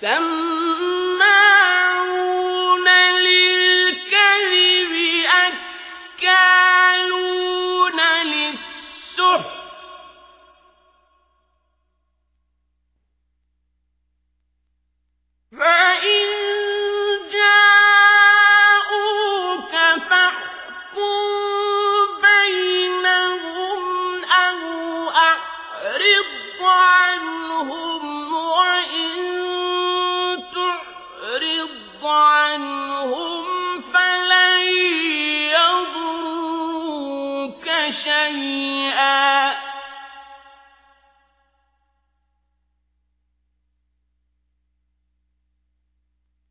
سم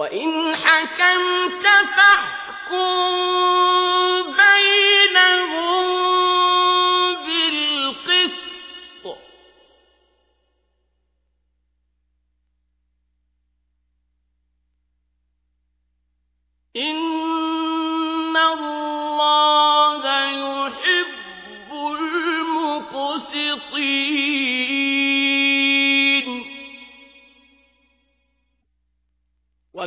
وإن حكمت فاحكم.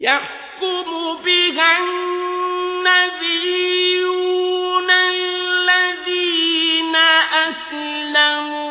يحكم بها النبيون الذين أسلموا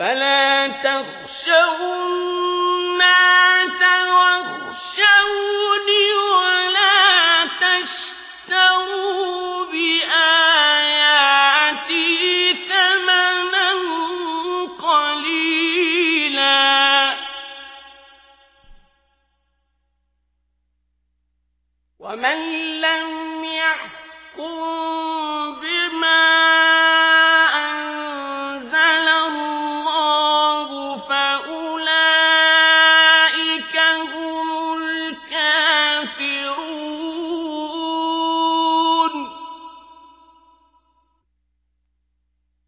فلا تخشوا الناس واخشوني ولا تشتروا بآياتي ثمنا قليلا. ومن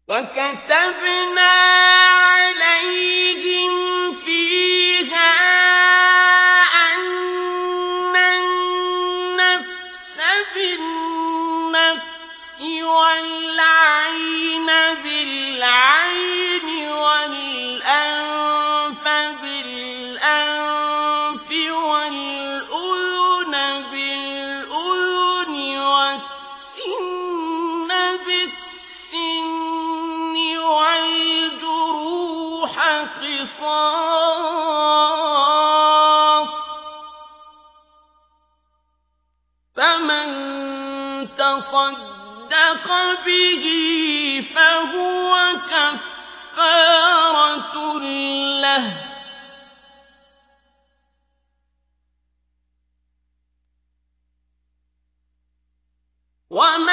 وكتبنا تصدق به فهو كفارة له. وما